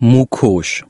mucoso